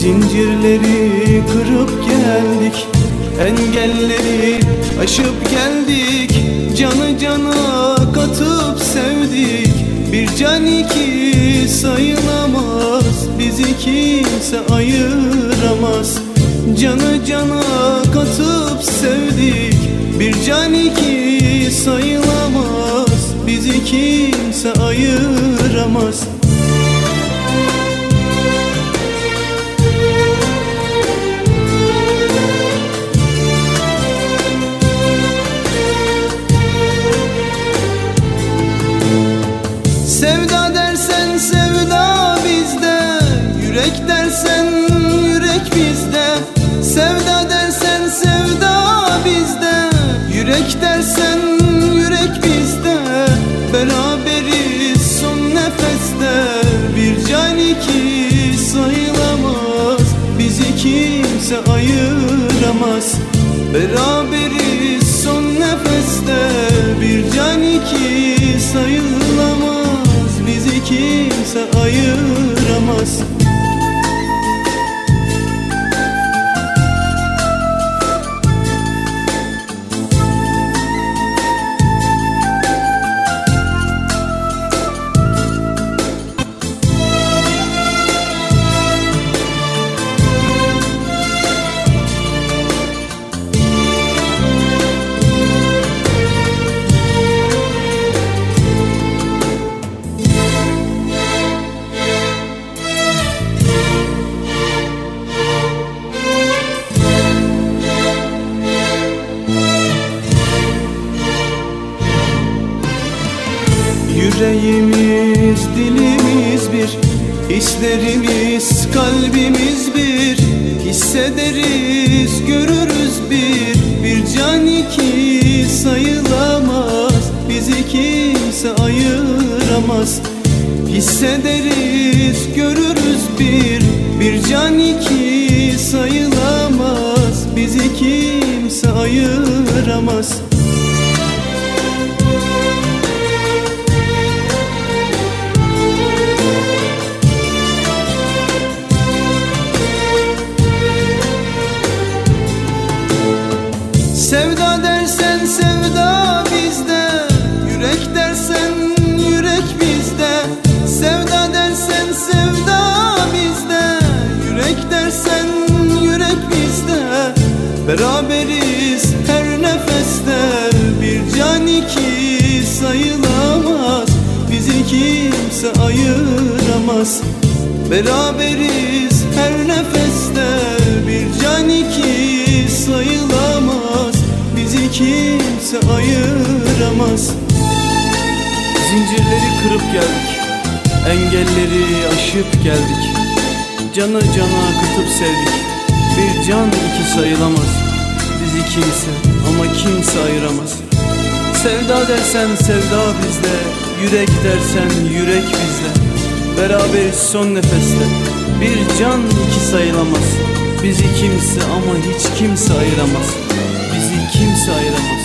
Zincirleri kırıp geldik Engelleri aşıp geldik Canı cana katıp sevdik. Bir can iki sayılamaz Bizi kimse ayıramaz. Canı cana katıp sevdik Bir can iki sayılamaz Bizi kimse ayıramaz dersen yürek bizde Sevda dersen sevda bizde. Yürek dersen yürek bizde Beraberiz son nefeste. Bir can iki sayılamaz Bizi kimse ayıramaz. Beraberiz son nefeste Bir can iki sayılamaz Bizi kimse ayıramaz Yüreğimiz, dilimiz bir Hislerimiz, kalbimiz bir. Hissederiz, görürüz bir Bir can iki sayılamaz. Bizi kimse ayıramaz. Hissederiz, görürüz bir Bir can iki sayılamaz. Bizi kimse ayıramaz kimse ayıramaz. Beraberiz her nefeste Bir can iki sayılamaz. Bizi kimse ayıramaz. Zincirleri kırıp geldik Engelleri aşıp geldik. Canı cana akıtıp sevdik Bir can iki sayılamaz. Bizi kimse ama kimse ayıramaz. Sevda dersen sevda bizde Yürek dersen yürek bizde Beraberiz son nefeste. Bir can iki sayılamaz. Bizi kimse ama hiç kimse ayıramaz. Bizi kimse ayıramaz